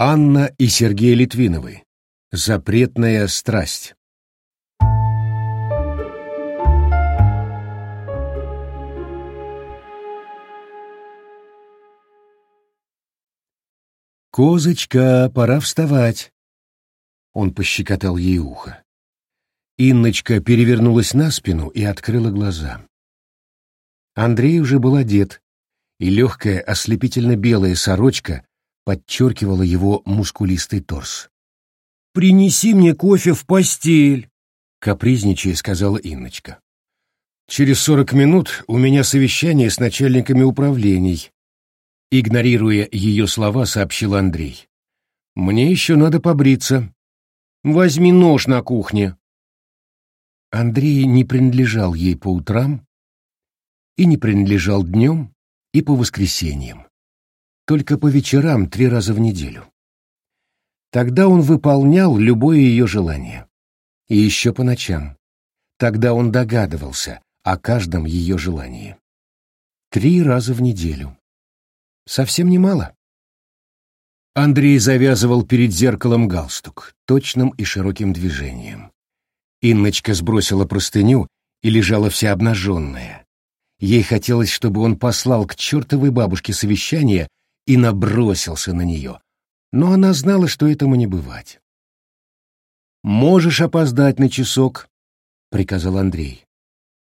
Анна и Сергей Литвиновы. Запретная страсть. «Козочка, пора вставать!» Он пощекотал ей ухо. Инночка перевернулась на спину и открыла глаза. Андрей уже был одет, и легкая ослепительно-белая сорочка подчеркивала его мускулистый торс. «Принеси мне кофе в постель!» — капризничая сказала Инночка. «Через сорок минут у меня совещание с начальниками управлений», Игнорируя ее слова, сообщил Андрей. «Мне еще надо побриться. Возьми нож на кухне». Андрей не принадлежал ей по утрам и не принадлежал днем и по воскресеньям. Только по вечерам три раза в неделю. Тогда он выполнял любое ее желание. И еще по ночам. Тогда он догадывался о каждом ее желании. Три раза в неделю. Совсем немало. Андрей завязывал перед зеркалом галстук, точным и широким движением. Инночка сбросила простыню и лежала вся обнаженная. Ей хотелось, чтобы он послал к чертовой бабушке совещание и набросился на нее. Но она знала, что этому не бывать. «Можешь опоздать на часок», — приказал Андрей.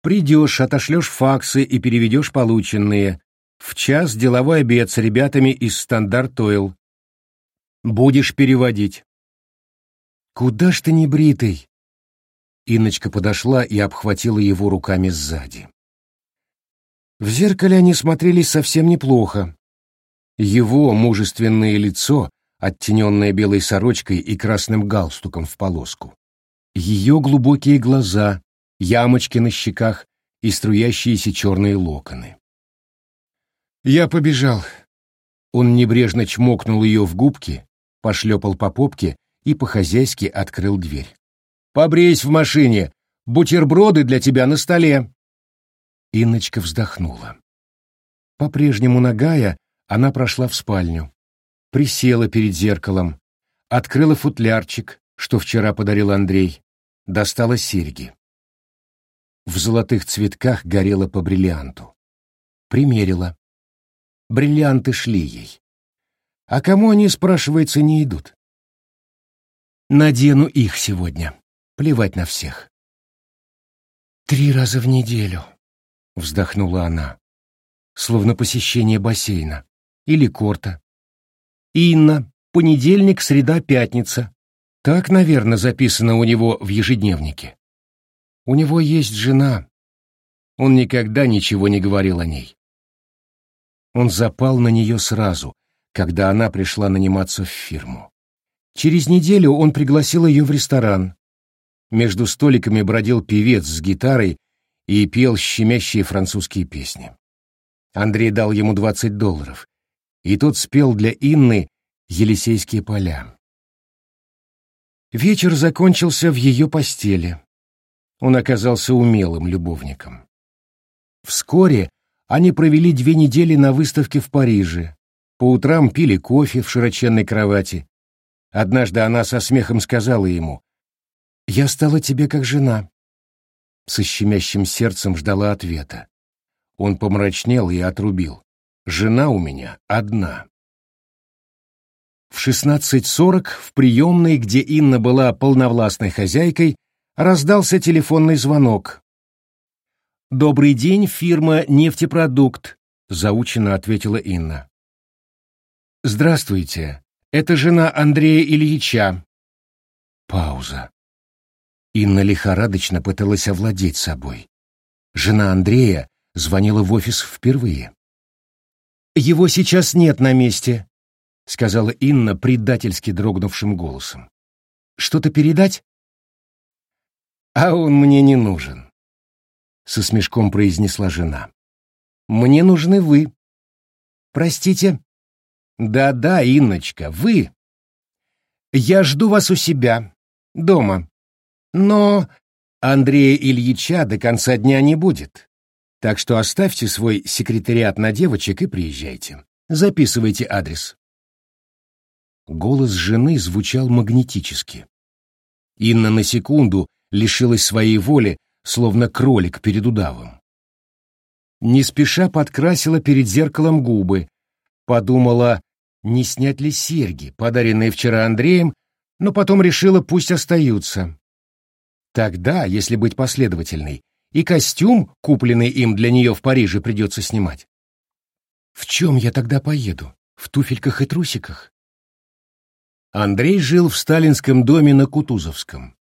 «Придешь, отошлешь факсы и переведешь полученные. В час деловой обед с ребятами из Standard Oil. Будешь переводить. Куда ж ты не бритый? Инночка подошла и обхватила его руками сзади. В зеркале они смотрелись совсем неплохо. Его мужественное лицо, оттененное белой сорочкой и красным галстуком в полоску. Ее глубокие глаза, ямочки на щеках и струящиеся черные локоны. Я побежал. Он небрежно чмокнул ее в губки, пошлепал по попке и по-хозяйски открыл дверь. «Побрейся в машине! Бутерброды для тебя на столе!» Инночка вздохнула. По-прежнему нагая, она прошла в спальню, присела перед зеркалом, открыла футлярчик, что вчера подарил Андрей, достала серьги. В золотых цветках горела по бриллианту. Примерила. Бриллианты шли ей. А кому они, спрашивается, не идут? Надену их сегодня. Плевать на всех. «Три раза в неделю», — вздохнула она, словно посещение бассейна или корта. «Инна, понедельник, среда, пятница». Так, наверное, записано у него в ежедневнике. У него есть жена. Он никогда ничего не говорил о ней. Он запал на нее сразу, когда она пришла наниматься в фирму. Через неделю он пригласил ее в ресторан. Между столиками бродил певец с гитарой и пел щемящие французские песни. Андрей дал ему 20 долларов, и тот спел для Инны «Елисейские поля». Вечер закончился в ее постели. Он оказался умелым любовником. Вскоре они провели две недели на выставке в Париже. По утрам пили кофе в широченной кровати. Однажды она со смехом сказала ему, «Я стала тебе как жена». Со щемящим сердцем ждала ответа. Он помрачнел и отрубил. «Жена у меня одна». В 16.40 в приемной, где Инна была полновластной хозяйкой, раздался телефонный звонок. «Добрый день, фирма «Нефтепродукт», — заучено ответила Инна. «Здравствуйте, это жена Андрея Ильича». Пауза. Инна лихорадочно пыталась овладеть собой. Жена Андрея звонила в офис впервые. «Его сейчас нет на месте», — сказала Инна предательски дрогнувшим голосом. «Что-то передать?» «А он мне не нужен со смешком произнесла жена. Мне нужны вы. Простите? Да-да, Инночка, вы. Я жду вас у себя, дома. Но Андрея Ильича до конца дня не будет. Так что оставьте свой секретариат на девочек и приезжайте. Записывайте адрес. Голос жены звучал магнетически. Инна на секунду лишилась своей воли, словно кролик перед удавом. Не спеша подкрасила перед зеркалом губы, подумала, не снять ли серьги, подаренные вчера Андреем, но потом решила, пусть остаются. Тогда, если быть последовательной, и костюм, купленный им для нее в Париже, придется снимать. В чем я тогда поеду? В туфельках и трусиках? Андрей жил в сталинском доме на Кутузовском.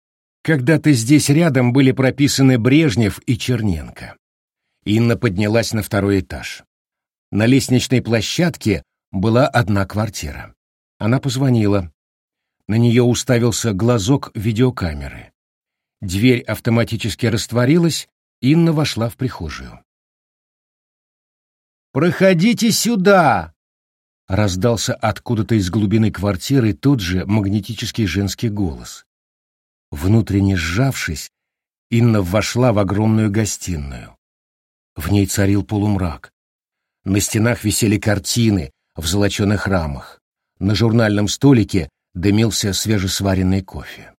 Когда-то здесь рядом были прописаны Брежнев и Черненко. Инна поднялась на второй этаж. На лестничной площадке была одна квартира. Она позвонила. На нее уставился глазок видеокамеры. Дверь автоматически растворилась, Инна вошла в прихожую. «Проходите сюда!» Раздался откуда-то из глубины квартиры тот же магнетический женский голос. Внутренне сжавшись, Инна вошла в огромную гостиную. В ней царил полумрак. На стенах висели картины в золоченых рамах. На журнальном столике дымился свежесваренный кофе.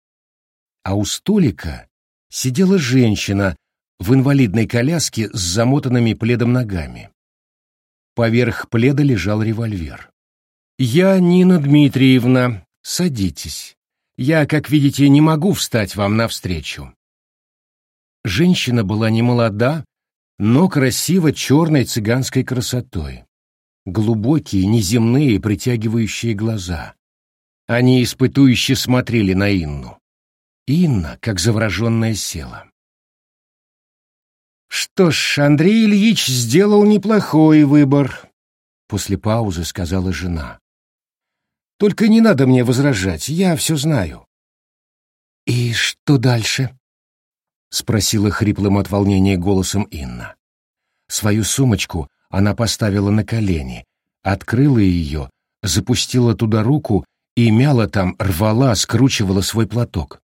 А у столика сидела женщина в инвалидной коляске с замотанными пледом ногами. Поверх пледа лежал револьвер. «Я Нина Дмитриевна. Садитесь. Я, как видите, не могу встать вам навстречу». Женщина была не молода, но красиво черной цыганской красотой. Глубокие, неземные, притягивающие глаза. Они испытующе смотрели на Инну. Инна, как завороженная, села. «Что ж, Андрей Ильич сделал неплохой выбор», — после паузы сказала жена. «Только не надо мне возражать, я все знаю». «И что дальше?» — спросила хриплым от волнения голосом Инна. Свою сумочку она поставила на колени, открыла ее, запустила туда руку и мяла там, рвала, скручивала свой платок.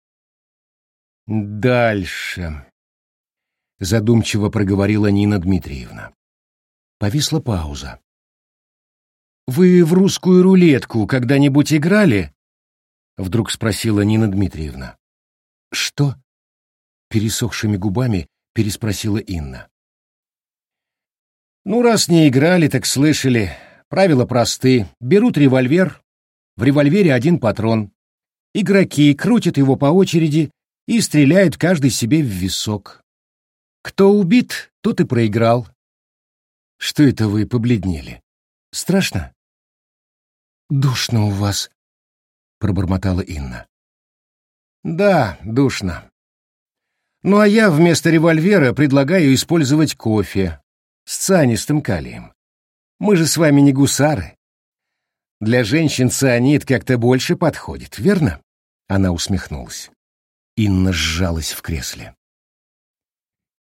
«Дальше», задумчиво проговорила Нина Дмитриевна. Повисла пауза. «Вы в русскую рулетку когда-нибудь играли?» Вдруг спросила Нина Дмитриевна. «Что?» Пересохшими губами переспросила Инна. «Ну, раз не играли, так слышали. Правила просты. Берут револьвер. В револьвере один патрон. Игроки крутят его по очереди и стреляют каждый себе в висок. Кто убит, тот и проиграл. Что это вы побледнели? Страшно? Душно у вас, пробормотала Инна. Да, душно. Ну а я вместо револьвера предлагаю использовать кофе с цианистым калием. Мы же с вами не гусары. Для женщин цианид как-то больше подходит, верно? Она усмехнулась. Инна сжалась в кресле.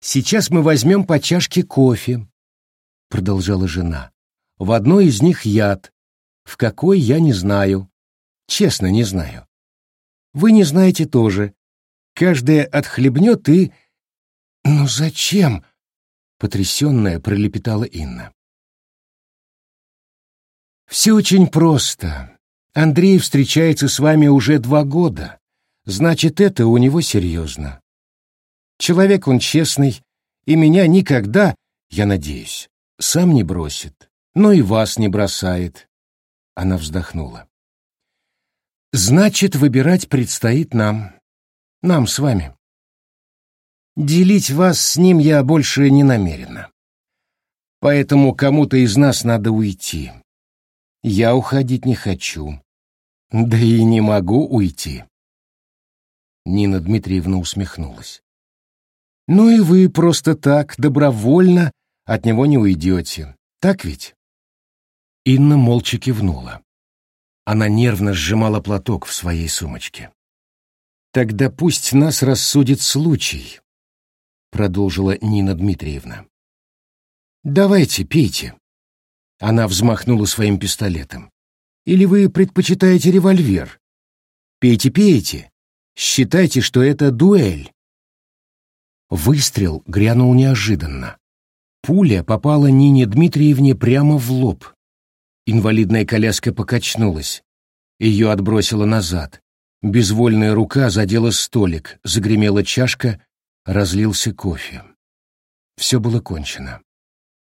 «Сейчас мы возьмем по чашке кофе», — продолжала жена. «В одной из них яд. В какой, я не знаю. Честно, не знаю. Вы не знаете тоже. Каждая отхлебнет и...» «Ну зачем?» — потрясенная пролепетала Инна. «Все очень просто. Андрей встречается с вами уже два года. Значит, это у него серьезно. Человек он честный, и меня никогда, я надеюсь, сам не бросит, но и вас не бросает. Она вздохнула. Значит, выбирать предстоит нам. Нам с вами. Делить вас с ним я больше не намерена. Поэтому кому-то из нас надо уйти. Я уходить не хочу. Да и не могу уйти. Нина Дмитриевна усмехнулась. Ну и вы просто так, добровольно, от него не уйдете. Так ведь? Инна молча кивнула. Она нервно сжимала платок в своей сумочке. «Тогда пусть нас рассудит случай», — продолжила Нина Дмитриевна. «Давайте, пейте». Она взмахнула своим пистолетом. «Или вы предпочитаете револьвер? Пейте, пейте. Считайте, что это дуэль. Выстрел грянул неожиданно. Пуля попала Нине Дмитриевне прямо в лоб. Инвалидная коляска покачнулась. Ее отбросило назад. Безвольная рука задела столик, загремела чашка, разлился кофе. Все было кончено.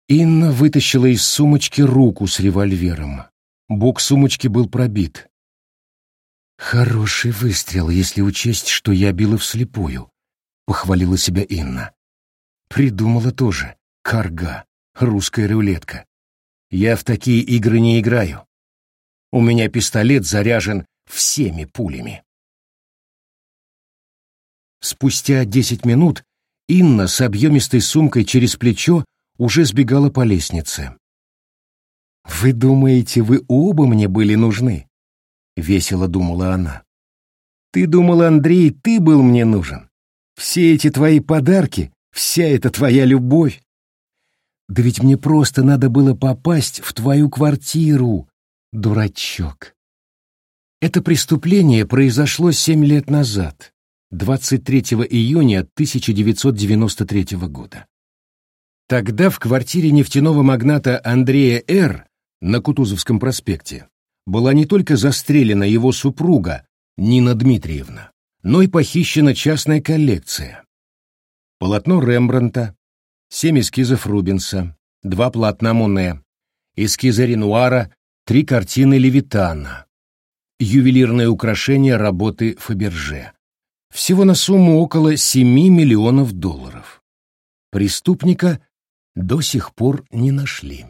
Инна вытащила из сумочки руку с револьвером. Бок сумочки был пробит. «Хороший выстрел, если учесть, что я била вслепую», — похвалила себя Инна. «Придумала тоже. Карга. Русская рулетка. Я в такие игры не играю. У меня пистолет заряжен всеми пулями». Спустя десять минут Инна с объемистой сумкой через плечо уже сбегала по лестнице. «Вы думаете, вы оба мне были нужны?» — весело думала она. «Ты думал, Андрей, ты был мне нужен. Все эти твои подарки, вся эта твоя любовь. Да ведь мне просто надо было попасть в твою квартиру, дурачок». Это преступление произошло семь лет назад, 23 июня 1993 года. Тогда в квартире нефтяного магната Андрея Р. на Кутузовском проспекте была не только застрелена его супруга Нина Дмитриевна, но и похищена частная коллекция. Полотно Рембранта, семь эскизов Рубенса, два полотна Моне, эскизы Ренуара, три картины Левитана, ювелирное украшение работы Фаберже. Всего на сумму около 7 миллионов долларов. Преступника до сих пор не нашли.